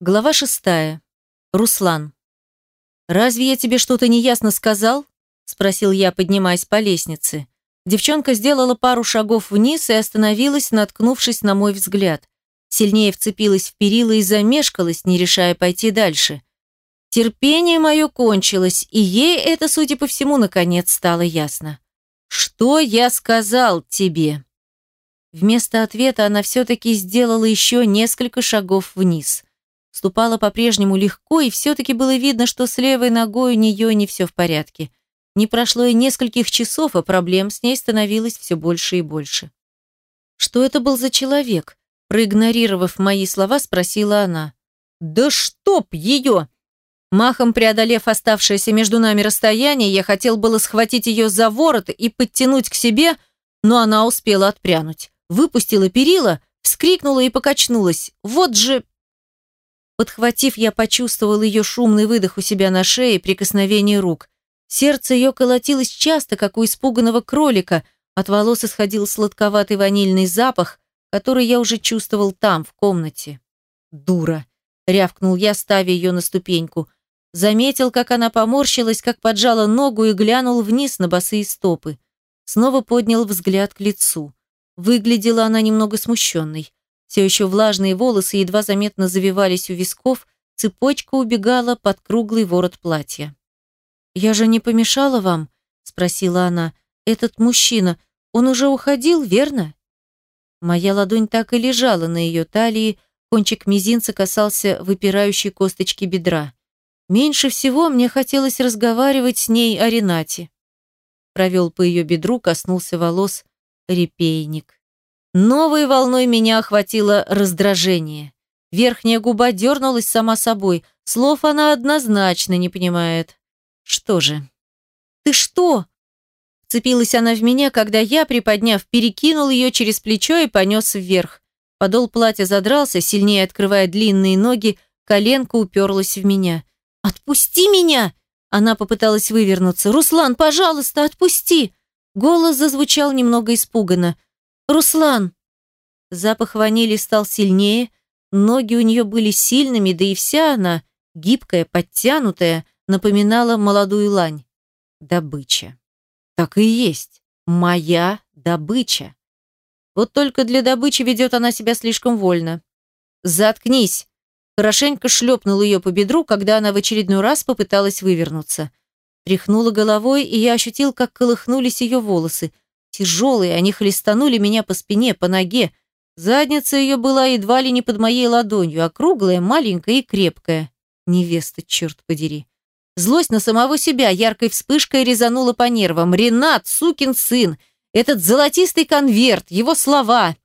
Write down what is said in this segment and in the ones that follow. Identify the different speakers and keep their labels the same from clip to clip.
Speaker 1: Глава шестая. Руслан. «Разве я тебе что-то неясно сказал?» – спросил я, поднимаясь по лестнице. Девчонка сделала пару шагов вниз и остановилась, наткнувшись на мой взгляд. Сильнее вцепилась в перила и замешкалась, не решая пойти дальше. Терпение мое кончилось, и ей это, судя по всему, наконец стало ясно. «Что я сказал тебе?» Вместо ответа она все-таки сделала еще несколько шагов вниз – Ступала по-прежнему легко, и все-таки было видно, что с левой ногой у нее не все в порядке. Не прошло и нескольких часов, а проблем с ней становилось все больше и больше. «Что это был за человек?» Проигнорировав мои слова, спросила она. «Да чтоб ее!» Махом преодолев оставшееся между нами расстояние, я хотел было схватить ее за ворот и подтянуть к себе, но она успела отпрянуть. Выпустила перила, вскрикнула и покачнулась. «Вот же Подхватив, я почувствовал ее шумный выдох у себя на шее, прикосновение рук. Сердце ее колотилось часто, как у испуганного кролика. От волос исходил сладковатый ванильный запах, который я уже чувствовал там, в комнате. «Дура!» — рявкнул я, ставя ее на ступеньку. Заметил, как она поморщилась, как поджала ногу и глянул вниз на босые стопы. Снова поднял взгляд к лицу. Выглядела она немного смущенной. Все еще влажные волосы едва заметно завивались у висков, цепочка убегала под круглый ворот платья. «Я же не помешала вам?» – спросила она. «Этот мужчина, он уже уходил, верно?» Моя ладонь так и лежала на ее талии, кончик мизинца касался выпирающей косточки бедра. Меньше всего мне хотелось разговаривать с ней о Ренате. Провел по ее бедру, коснулся волос репейник. Новой волной меня охватило раздражение. Верхняя губа дернулась сама собой. Слов она однозначно не понимает. Что же? «Ты что?» Цепилась она в меня, когда я, приподняв, перекинул ее через плечо и понес вверх. Подол платья задрался, сильнее открывая длинные ноги, коленка уперлась в меня. «Отпусти меня!» Она попыталась вывернуться. «Руслан, пожалуйста, отпусти!» Голос зазвучал немного испуганно. «Руслан!» Запах ванили стал сильнее, ноги у нее были сильными, да и вся она, гибкая, подтянутая, напоминала молодую лань. Добыча. Так и есть. Моя добыча. Вот только для добычи ведет она себя слишком вольно. «Заткнись!» Хорошенько шлепнул ее по бедру, когда она в очередной раз попыталась вывернуться. Тряхнула головой, и я ощутил, как колыхнулись ее волосы – Тяжелые, они хлестанули меня по спине, по ноге. Задница ее была едва ли не под моей ладонью, округлая, маленькая и крепкая. Невеста, черт подери. Злость на самого себя яркой вспышкой резанула по нервам. «Ренат, сукин сын! Этот золотистый конверт, его слова!»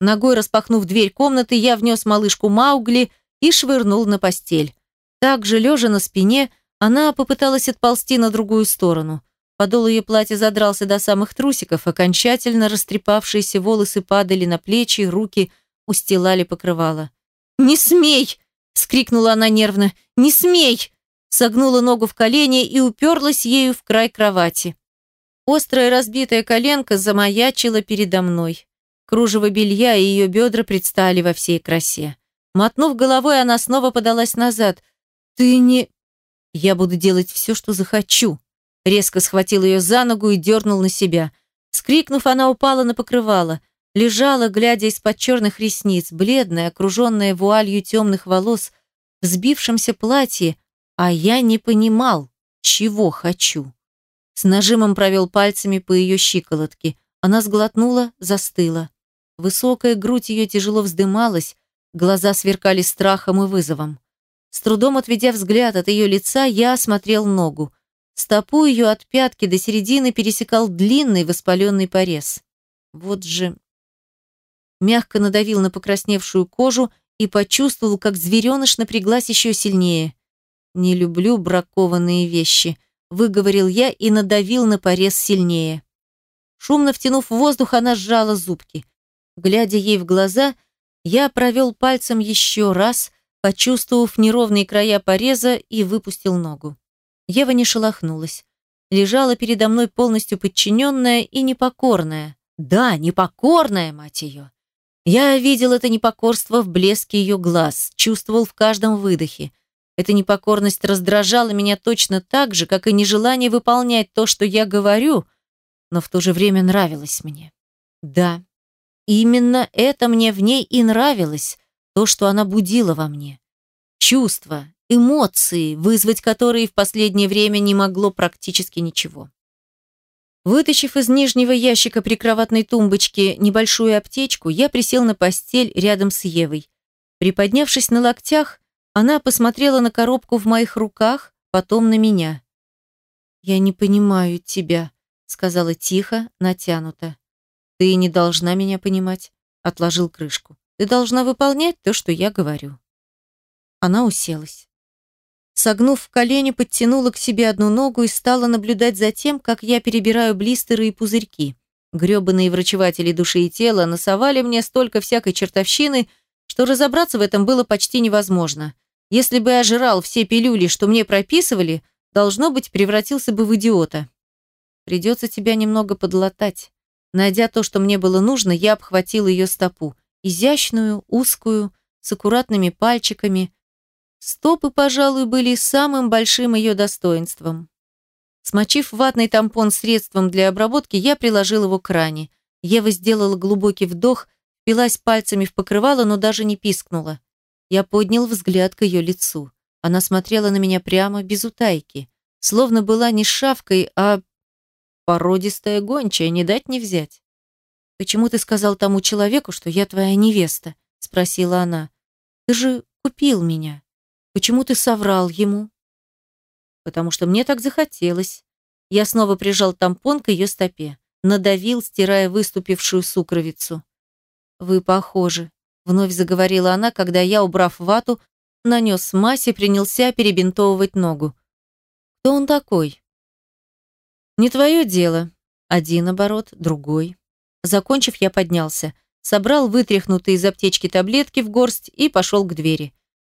Speaker 1: Ногой распахнув дверь комнаты, я внес малышку Маугли и швырнул на постель. Так же, лежа на спине, она попыталась отползти на другую сторону. Подол ее платья задрался до самых трусиков, окончательно растрепавшиеся волосы падали на плечи, руки устилали покрывало. «Не смей!» – скрикнула она нервно. «Не смей!» Согнула ногу в колени и уперлась ею в край кровати. Острая разбитая коленка замаячила передо мной. Кружево белья и ее бедра предстали во всей красе. Мотнув головой, она снова подалась назад. «Ты не...» «Я буду делать все, что захочу», Резко схватил ее за ногу и дернул на себя. Скрикнув, она упала на покрывало. Лежала, глядя из-под черных ресниц, бледная, окруженная вуалью темных волос, в сбившемся платье, а я не понимал, чего хочу. С нажимом провел пальцами по ее щиколотке. Она сглотнула, застыла. Высокая грудь ее тяжело вздымалась, глаза сверкали страхом и вызовом. С трудом отведя взгляд от ее лица, я осмотрел ногу. Стопу ее от пятки до середины пересекал длинный воспаленный порез. Вот же... Мягко надавил на покрасневшую кожу и почувствовал, как звереныш напряглась еще сильнее. «Не люблю бракованные вещи», — выговорил я и надавил на порез сильнее. Шумно втянув воздух, она сжала зубки. Глядя ей в глаза, я провел пальцем еще раз, почувствовав неровные края пореза и выпустил ногу. Ева не шелохнулась. Лежала передо мной полностью подчиненная и непокорная. Да, непокорная, мать ее. Я видел это непокорство в блеске ее глаз, чувствовал в каждом выдохе. Эта непокорность раздражала меня точно так же, как и нежелание выполнять то, что я говорю, но в то же время нравилось мне. Да, именно это мне в ней и нравилось, то, что она будила во мне. Чувства, эмоции, вызвать которые в последнее время не могло практически ничего. Вытащив из нижнего ящика прикроватной тумбочки небольшую аптечку, я присел на постель рядом с Евой. Приподнявшись на локтях, она посмотрела на коробку в моих руках, потом на меня. «Я не понимаю тебя», — сказала тихо, натянуто. «Ты не должна меня понимать», — отложил крышку. «Ты должна выполнять то, что я говорю». Она уселась. Согнув в колени, подтянула к себе одну ногу и стала наблюдать за тем, как я перебираю блистеры и пузырьки. Грёбаные врачеватели души и тела насовали мне столько всякой чертовщины, что разобраться в этом было почти невозможно. Если бы я жрал все пилюли, что мне прописывали, должно быть, превратился бы в идиота. Придется тебя немного подлатать. Найдя то, что мне было нужно, я обхватил ее стопу. Изящную, узкую, с аккуратными пальчиками, Стопы, пожалуй, были самым большим ее достоинством. Смочив ватный тампон средством для обработки, я приложил его к ране. Ева сделала глубокий вдох, впилась пальцами в покрывало, но даже не пискнула. Я поднял взгляд к ее лицу. Она смотрела на меня прямо, без утайки. Словно была не шавкой, а породистая гончая, не дать не взять. «Почему ты сказал тому человеку, что я твоя невеста?» — спросила она. «Ты же купил меня». Почему ты соврал ему? Потому что мне так захотелось. Я снова прижал тампон к ее стопе, надавил, стирая выступившую сукровицу. Вы похожи, вновь заговорила она, когда я, убрав вату, нанес мазь и принялся перебинтовывать ногу. Кто он такой? Не твое дело. Один оборот, другой. Закончив, я поднялся, собрал вытряхнутые из аптечки таблетки в горсть и пошел к двери.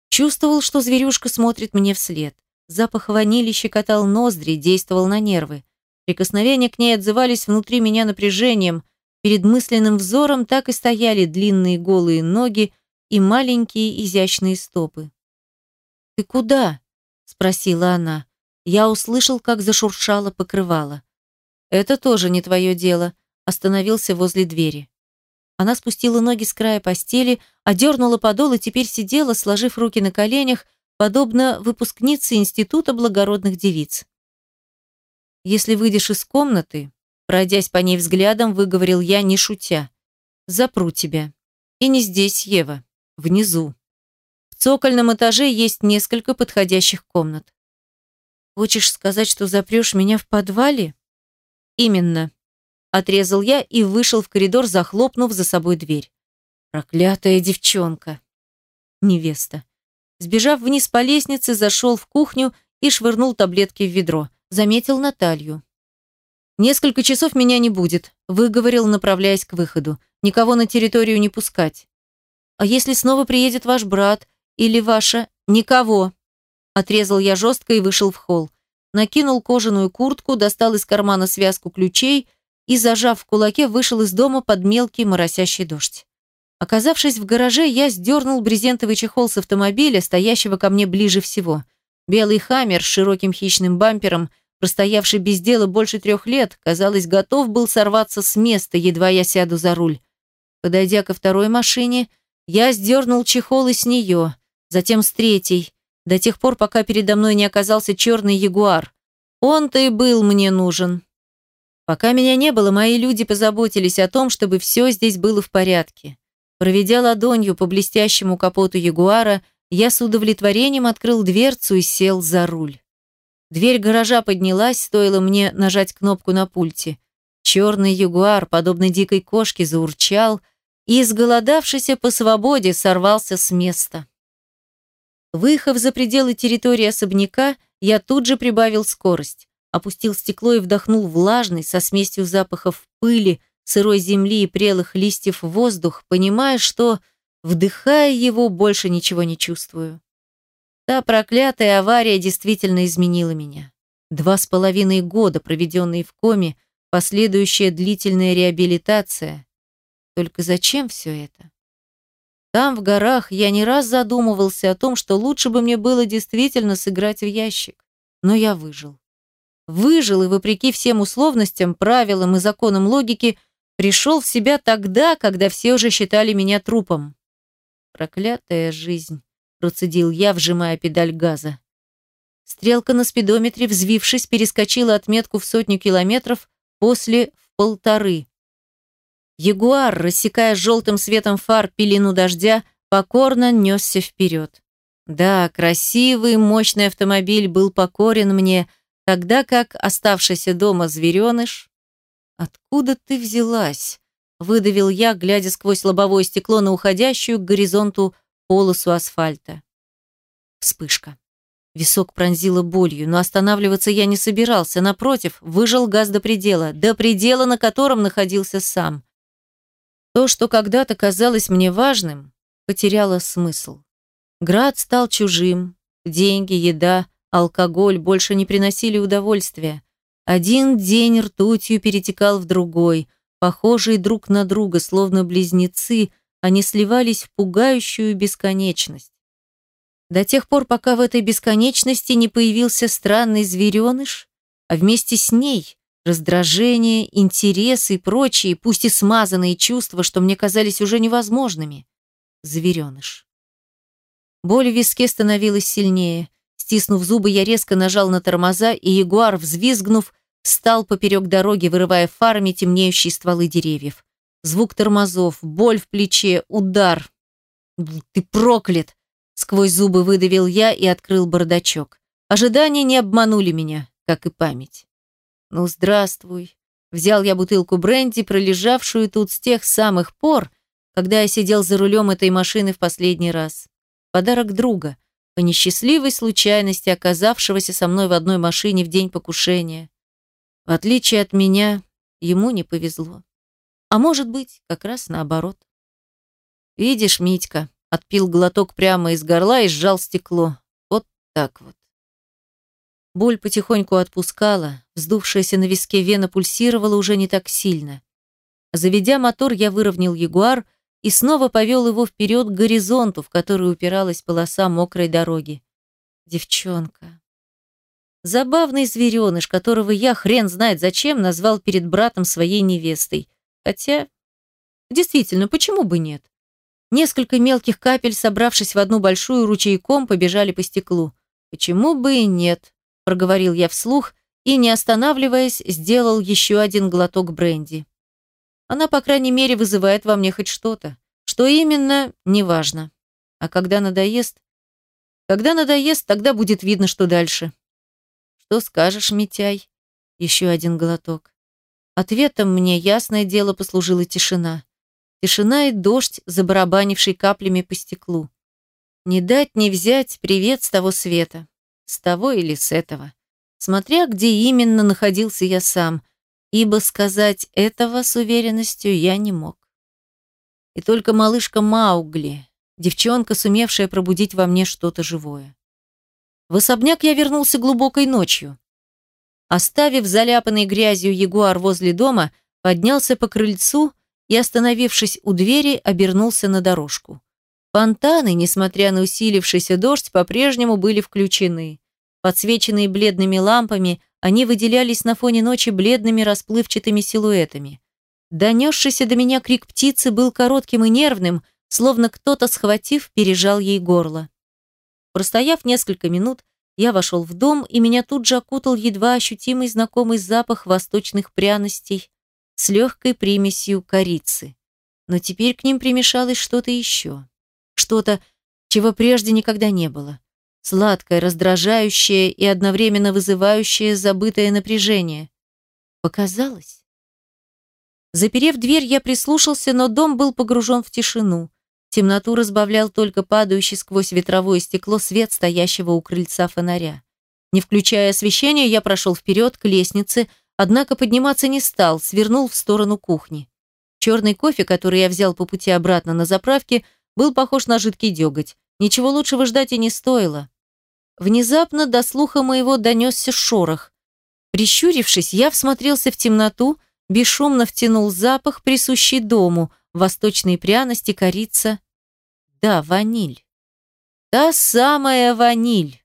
Speaker 1: Чувствовал, что зверюшка смотрит мне вслед. Запах ванили щекотал ноздри, действовал на нервы. Прикосновения к ней отзывались внутри меня напряжением. Перед мысленным взором так и стояли длинные голые ноги и маленькие изящные стопы. «Ты куда?» – спросила она. Я услышал, как зашуршало покрывало. «Это тоже не твое дело», – остановился возле двери. Она спустила ноги с края постели, одернула подол и теперь сидела, сложив руки на коленях, подобно выпускнице Института благородных девиц. «Если выйдешь из комнаты», пройдясь по ней взглядом, выговорил я, не шутя, «запру тебя. И не здесь, Ева, внизу. В цокольном этаже есть несколько подходящих комнат». «Хочешь сказать, что запрешь меня в подвале?» «Именно», Отрезал я и вышел в коридор, захлопнув за собой дверь. Проклятая девчонка. Невеста. Сбежав вниз по лестнице, зашел в кухню и швырнул таблетки в ведро. Заметил Наталью. «Несколько часов меня не будет», – выговорил, направляясь к выходу. «Никого на территорию не пускать». «А если снова приедет ваш брат или ваша...» «Никого», – отрезал я жестко и вышел в холл. Накинул кожаную куртку, достал из кармана связку ключей и, зажав в кулаке, вышел из дома под мелкий моросящий дождь. Оказавшись в гараже, я сдернул брезентовый чехол с автомобиля, стоящего ко мне ближе всего. Белый хаммер с широким хищным бампером, простоявший без дела больше трех лет, казалось, готов был сорваться с места, едва я сяду за руль. Подойдя ко второй машине, я сдернул чехол и с нее, затем с третьей, до тех пор, пока передо мной не оказался черный ягуар. Он-то и был мне нужен. Пока меня не было, мои люди позаботились о том, чтобы все здесь было в порядке. Проведя ладонью по блестящему капоту Ягуара, я с удовлетворением открыл дверцу и сел за руль. Дверь гаража поднялась, стоило мне нажать кнопку на пульте. Черный ягуар, подобно дикой кошке, заурчал и, изголодавшийся по свободе, сорвался с места. Выехав за пределы территории особняка, я тут же прибавил скорость опустил стекло и вдохнул влажный, со смесью запахов пыли, сырой земли и прелых листьев воздух, понимая, что, вдыхая его, больше ничего не чувствую. Та проклятая авария действительно изменила меня. Два с половиной года, проведенные в коме, последующая длительная реабилитация. Только зачем все это? Там, в горах, я не раз задумывался о том, что лучше бы мне было действительно сыграть в ящик. Но я выжил. Выжил и, вопреки всем условностям, правилам и законам логики, пришел в себя тогда, когда все уже считали меня трупом. Проклятая жизнь, процедил я, вжимая педаль газа. Стрелка на спидометре, взвившись, перескочила отметку в сотню километров, после в полторы. Ягуар, рассекая желтым светом фар пелену дождя, покорно несся вперед. Да, красивый, мощный автомобиль был покорен мне, тогда как оставшийся дома звереныш... «Откуда ты взялась?» — выдавил я, глядя сквозь лобовое стекло на уходящую к горизонту полосу асфальта. Вспышка. Висок пронзило болью, но останавливаться я не собирался, напротив, выжал газ до предела, до предела, на котором находился сам. То, что когда-то казалось мне важным, потеряло смысл. Град стал чужим, деньги, еда, алкоголь больше не приносили удовольствия. Один день ртутью перетекал в другой, похожие друг на друга, словно близнецы, они сливались в пугающую бесконечность. До тех пор, пока в этой бесконечности не появился странный звереныш, а вместе с ней Раздражение, интерес и прочие, пусть и смазанные чувства, что мне казались уже невозможными. Звереныш. Боль в виске становилась сильнее. Стиснув зубы, я резко нажал на тормоза, и ягуар, взвизгнув, встал поперек дороги, вырывая фарами темнеющие стволы деревьев. Звук тормозов, боль в плече, удар. «Ты проклят!» Сквозь зубы выдавил я и открыл бардачок. Ожидания не обманули меня, как и память. Ну, здравствуй. Взял я бутылку бренди, пролежавшую тут с тех самых пор, когда я сидел за рулем этой машины в последний раз. Подарок друга, по несчастливой случайности оказавшегося со мной в одной машине в день покушения. В отличие от меня, ему не повезло. А может быть, как раз наоборот. Видишь, Митька, отпил глоток прямо из горла и сжал стекло. Вот так вот. Боль потихоньку отпускала, вздувшаяся на виске вена пульсировала уже не так сильно. Заведя мотор, я выровнял ягуар и снова повел его вперед к горизонту, в который упиралась полоса мокрой дороги. Девчонка. Забавный звереныш, которого я, хрен знает зачем, назвал перед братом своей невестой. Хотя, действительно, почему бы нет? Несколько мелких капель, собравшись в одну большую ручейком, побежали по стеклу. Почему бы и нет? проговорил я вслух и, не останавливаясь, сделал еще один глоток бренди. Она, по крайней мере, вызывает во мне хоть что-то. Что именно, неважно. А когда надоест? Когда надоест, тогда будет видно, что дальше. Что скажешь, Митяй? Еще один глоток. Ответом мне, ясное дело, послужила тишина. Тишина и дождь, забарабанивший каплями по стеклу. Не дать не взять привет с того света. С того или с этого. Смотря где именно находился я сам, ибо сказать этого с уверенностью я не мог. И только малышка Маугли, девчонка, сумевшая пробудить во мне что-то живое. В особняк я вернулся глубокой ночью. Оставив заляпанный грязью ягуар возле дома, поднялся по крыльцу и, остановившись у двери, обернулся на дорожку. Фонтаны, несмотря на усилившийся дождь, по-прежнему были включены. Подсвеченные бледными лампами, они выделялись на фоне ночи бледными расплывчатыми силуэтами. Донесшийся до меня крик птицы был коротким и нервным, словно кто-то, схватив, пережал ей горло. Простояв несколько минут, я вошел в дом, и меня тут же окутал едва ощутимый знакомый запах восточных пряностей с легкой примесью корицы. Но теперь к ним примешалось что-то еще что-то, чего прежде никогда не было. Сладкое, раздражающее и одновременно вызывающее забытое напряжение. Показалось. Заперев дверь, я прислушался, но дом был погружен в тишину. Темноту разбавлял только падающий сквозь ветровое стекло свет стоящего у крыльца фонаря. Не включая освещение, я прошел вперед к лестнице, однако подниматься не стал, свернул в сторону кухни. Черный кофе, который я взял по пути обратно на заправке, был похож на жидкий деготь. Ничего лучшего ждать и не стоило. Внезапно до слуха моего донесся шорох. Прищурившись, я всмотрелся в темноту, бесшумно втянул запах, присущий дому, восточные пряности, корица. Да, ваниль. Та самая ваниль.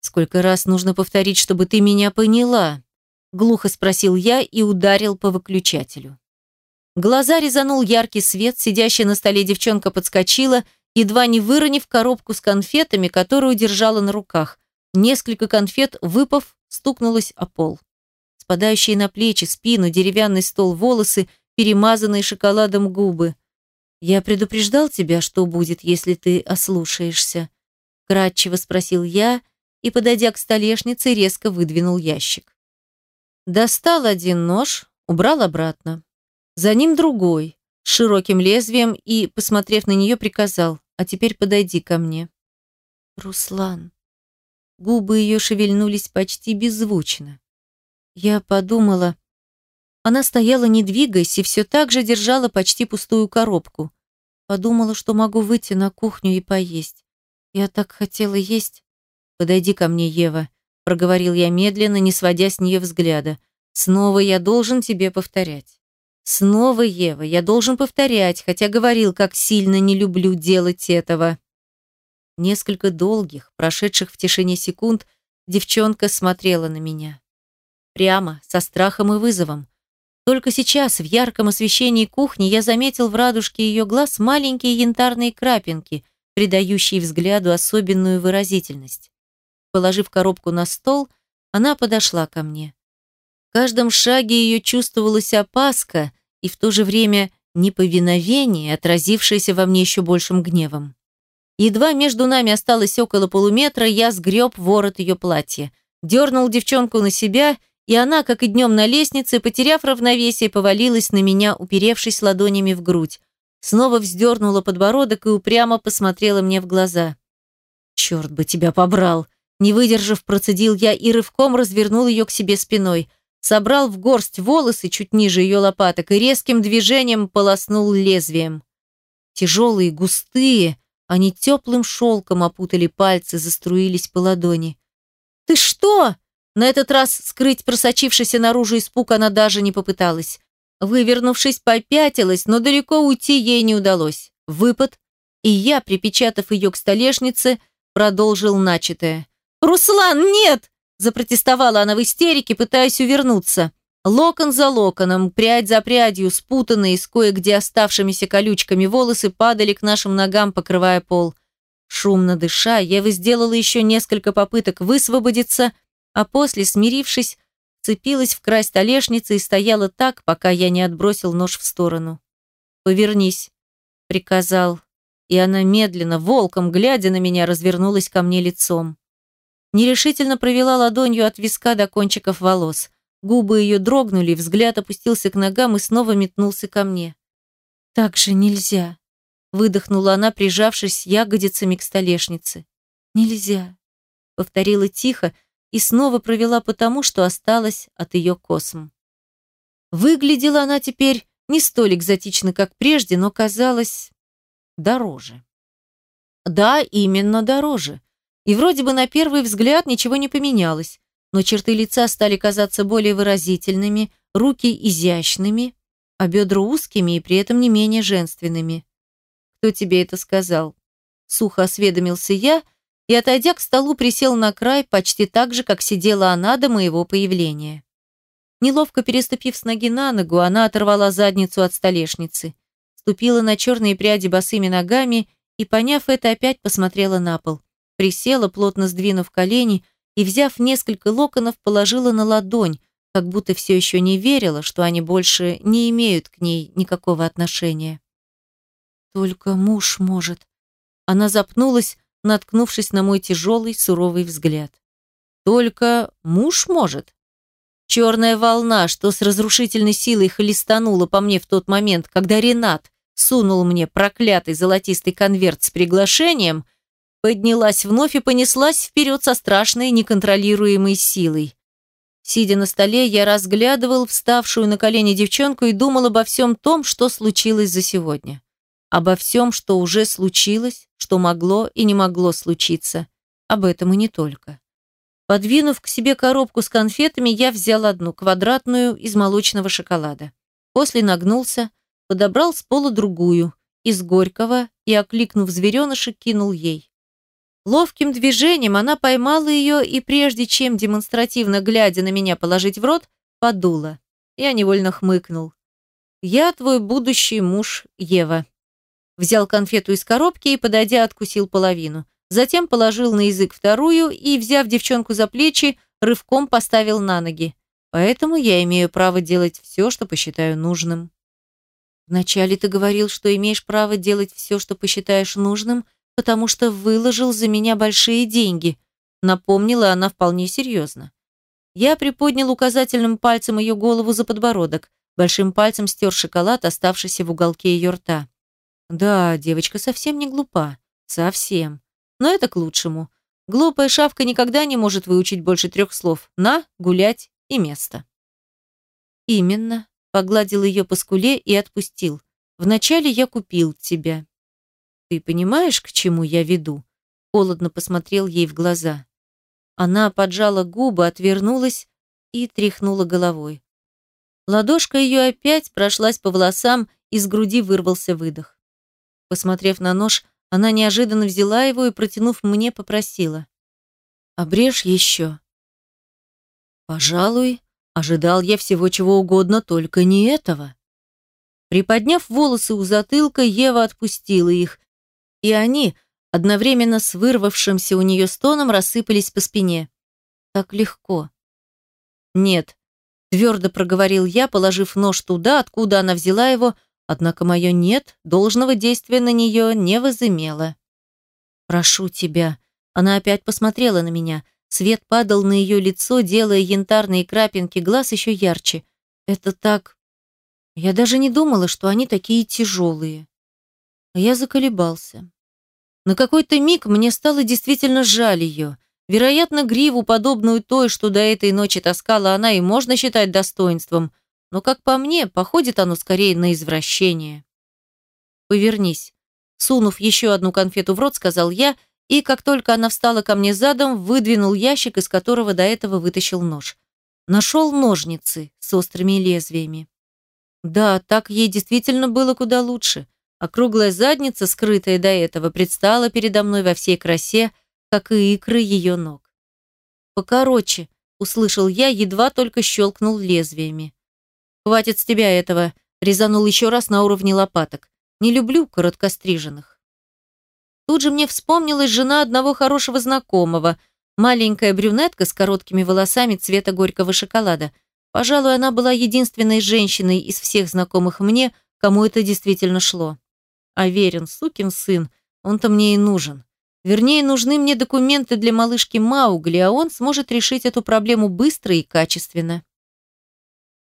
Speaker 1: Сколько раз нужно повторить, чтобы ты меня поняла? Глухо спросил я и ударил по выключателю. Глаза резанул яркий свет, сидящая на столе девчонка подскочила, едва не выронив коробку с конфетами, которую держала на руках. Несколько конфет, выпав, стукнулось о пол. Спадающие на плечи, спину, деревянный стол, волосы, перемазанные шоколадом губы. «Я предупреждал тебя, что будет, если ты ослушаешься?» Кратчево спросил я и, подойдя к столешнице, резко выдвинул ящик. Достал один нож, убрал обратно. За ним другой, широким лезвием и, посмотрев на нее, приказал, «А теперь подойди ко мне». «Руслан». Губы ее шевельнулись почти беззвучно. Я подумала... Она стояла, не двигаясь, и все так же держала почти пустую коробку. Подумала, что могу выйти на кухню и поесть. Я так хотела есть. «Подойди ко мне, Ева», — проговорил я медленно, не сводя с нее взгляда. «Снова я должен тебе повторять». «Снова, Ева, я должен повторять, хотя говорил, как сильно не люблю делать этого». Несколько долгих, прошедших в тишине секунд, девчонка смотрела на меня. Прямо, со страхом и вызовом. Только сейчас, в ярком освещении кухни, я заметил в радужке ее глаз маленькие янтарные крапинки, придающие взгляду особенную выразительность. Положив коробку на стол, она подошла ко мне. В каждом шаге ее чувствовалась опаска и в то же время неповиновение, отразившееся во мне еще большим гневом. Едва между нами осталось около полуметра, я сгреб ворот ее платья, дернул девчонку на себя, и она, как и днем на лестнице, потеряв равновесие, повалилась на меня, уперевшись ладонями в грудь. Снова вздернула подбородок и упрямо посмотрела мне в глаза. «Черт бы тебя побрал!» Не выдержав, процедил я и рывком развернул ее к себе спиной. Собрал в горсть волосы чуть ниже ее лопаток и резким движением полоснул лезвием. Тяжелые, густые, они теплым шелком опутали пальцы, заструились по ладони. «Ты что?» На этот раз скрыть просочившийся наружу испуг она даже не попыталась. Вывернувшись, попятилась, но далеко уйти ей не удалось. Выпад, и я, припечатав ее к столешнице, продолжил начатое. «Руслан, нет!» – запротестовала она в истерике, пытаясь увернуться. Локон за локоном, прядь за прядью, спутанные с кое-где оставшимися колючками волосы падали к нашим ногам, покрывая пол. Шумно дыша, Ева сделала еще несколько попыток высвободиться, а после, смирившись, цепилась в край столешницы и стояла так, пока я не отбросил нож в сторону. «Повернись», — приказал, и она медленно, волком глядя на меня, развернулась ко мне лицом. Нерешительно провела ладонью от виска до кончиков волос. Губы ее дрогнули, взгляд опустился к ногам и снова метнулся ко мне. «Так же нельзя», — выдохнула она, прижавшись ягодицами к столешнице. «Нельзя», — повторила тихо и снова провела по тому, что осталось от ее косм. Выглядела она теперь не столь экзотично, как прежде, но казалась дороже. Да, именно дороже. И вроде бы на первый взгляд ничего не поменялось, но черты лица стали казаться более выразительными, руки изящными, а бедра узкими и при этом не менее женственными. «Кто тебе это сказал?» Сухо осведомился я и, отойдя к столу, присел на край почти так же, как сидела она до моего появления. Неловко переступив с ноги на ногу, она оторвала задницу от столешницы, ступила на черные пряди босыми ногами и, поняв это, опять посмотрела на пол присела, плотно сдвинув колени, и, взяв несколько локонов, положила на ладонь, как будто все еще не верила, что они больше не имеют к ней никакого отношения. «Только муж может». Она запнулась, наткнувшись на мой тяжелый, суровый взгляд. «Только муж может?» Черная волна, что с разрушительной силой хлестанула по мне в тот момент, когда Ренат сунул мне проклятый золотистый конверт с приглашением – поднялась вновь и понеслась вперед со страшной неконтролируемой силой. Сидя на столе, я разглядывал вставшую на колени девчонку и думал обо всем том, что случилось за сегодня. Обо всем, что уже случилось, что могло и не могло случиться. Об этом и не только. Подвинув к себе коробку с конфетами, я взял одну, квадратную, из молочного шоколада. После нагнулся, подобрал с пола другую, из горького и, окликнув звереныша, кинул ей. Ловким движением она поймала ее и, прежде чем демонстративно глядя на меня положить в рот, подула. Я невольно хмыкнул. «Я твой будущий муж, Ева». Взял конфету из коробки и, подойдя, откусил половину. Затем положил на язык вторую и, взяв девчонку за плечи, рывком поставил на ноги. Поэтому я имею право делать все, что посчитаю нужным. Вначале ты говорил, что имеешь право делать все, что посчитаешь нужным, потому что выложил за меня большие деньги. Напомнила она вполне серьезно. Я приподнял указательным пальцем ее голову за подбородок, большим пальцем стер шоколад, оставшийся в уголке ее рта. Да, девочка совсем не глупа. Совсем. Но это к лучшему. Глупая шавка никогда не может выучить больше трех слов «на», «гулять» и «место». «Именно», — погладил ее по скуле и отпустил. «Вначале я купил тебя». «Ты понимаешь, к чему я веду?» Холодно посмотрел ей в глаза. Она поджала губы, отвернулась и тряхнула головой. Ладошка ее опять прошлась по волосам, из груди вырвался выдох. Посмотрев на нож, она неожиданно взяла его и, протянув мне, попросила. «Обрежь еще». «Пожалуй, ожидал я всего чего угодно, только не этого». Приподняв волосы у затылка, Ева отпустила их, и они, одновременно с вырвавшимся у нее стоном, рассыпались по спине. Так легко. «Нет», — твердо проговорил я, положив нож туда, откуда она взяла его, — Однако мое «нет» должного действия на нее не возымело. «Прошу тебя». Она опять посмотрела на меня. Свет падал на ее лицо, делая янтарные крапинки глаз еще ярче. Это так... Я даже не думала, что они такие тяжелые. А я заколебался. На какой-то миг мне стало действительно жаль ее. Вероятно, гриву, подобную той, что до этой ночи таскала она, и можно считать достоинством – но, как по мне, походит оно скорее на извращение. «Повернись». Сунув еще одну конфету в рот, сказал я, и как только она встала ко мне задом, выдвинул ящик, из которого до этого вытащил нож. Нашел ножницы с острыми лезвиями. Да, так ей действительно было куда лучше. Округлая задница, скрытая до этого, предстала передо мной во всей красе, как и икры ее ног. «Покороче», — услышал я, едва только щелкнул лезвиями. «Хватит с тебя этого», — резанул еще раз на уровне лопаток. «Не люблю короткостриженных». Тут же мне вспомнилась жена одного хорошего знакомого, маленькая брюнетка с короткими волосами цвета горького шоколада. Пожалуй, она была единственной женщиной из всех знакомых мне, кому это действительно шло. А верен, сукин сын, он-то мне и нужен. Вернее, нужны мне документы для малышки Маугли, а он сможет решить эту проблему быстро и качественно.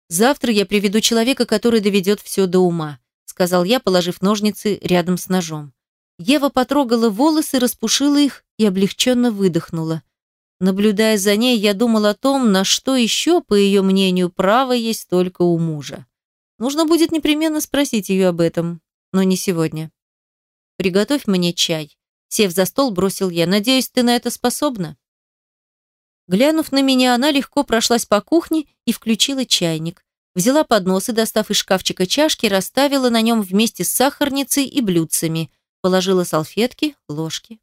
Speaker 1: «Завтра я приведу человека, который доведет все до ума», сказал я, положив ножницы рядом с ножом. Ева потрогала волосы, распушила их и облегченно выдохнула. Наблюдая за ней, я думал о том, на что еще, по ее мнению, право есть только у мужа. Нужно будет непременно спросить ее об этом, но не сегодня. «Приготовь мне чай», Сев за стол, бросил я. «Надеюсь, ты на это способна?» Глянув на меня, она легко прошлась по кухне и включила чайник. Взяла поднос и, достав из шкафчика чашки, расставила на нем вместе с сахарницей и блюдцами. Положила салфетки, ложки.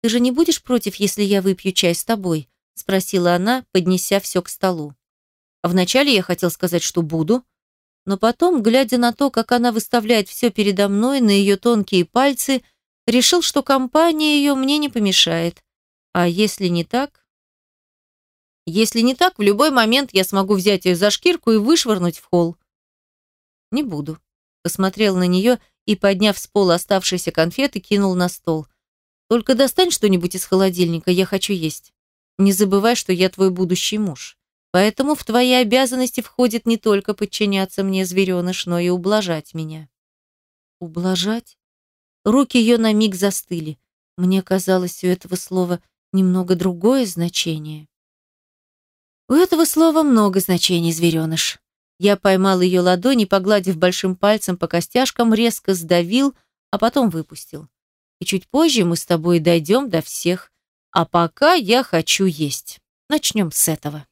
Speaker 1: «Ты же не будешь против, если я выпью чай с тобой?» спросила она, поднеся все к столу. Вначале я хотел сказать, что буду, но потом, глядя на то, как она выставляет все передо мной, на ее тонкие пальцы, решил, что компания ее мне не помешает. А если не так, если не так, в любой момент я смогу взять ее за шкирку и вышвырнуть в холл. Не буду. Посмотрел на нее и, подняв с пола оставшиеся конфеты, кинул на стол. Только достань что-нибудь из холодильника, я хочу есть. Не забывай, что я твой будущий муж. Поэтому в твои обязанности входит не только подчиняться мне, звереныш, но и ублажать меня. Ублажать? Руки ее на миг застыли. Мне казалось, у этого слова немного другое значение. У этого слова много значений, звереныш. Я поймал ее ладони, погладив большим пальцем по костяшкам, резко сдавил, а потом выпустил. И чуть позже мы с тобой дойдем до всех. А пока я хочу есть. Начнем с этого.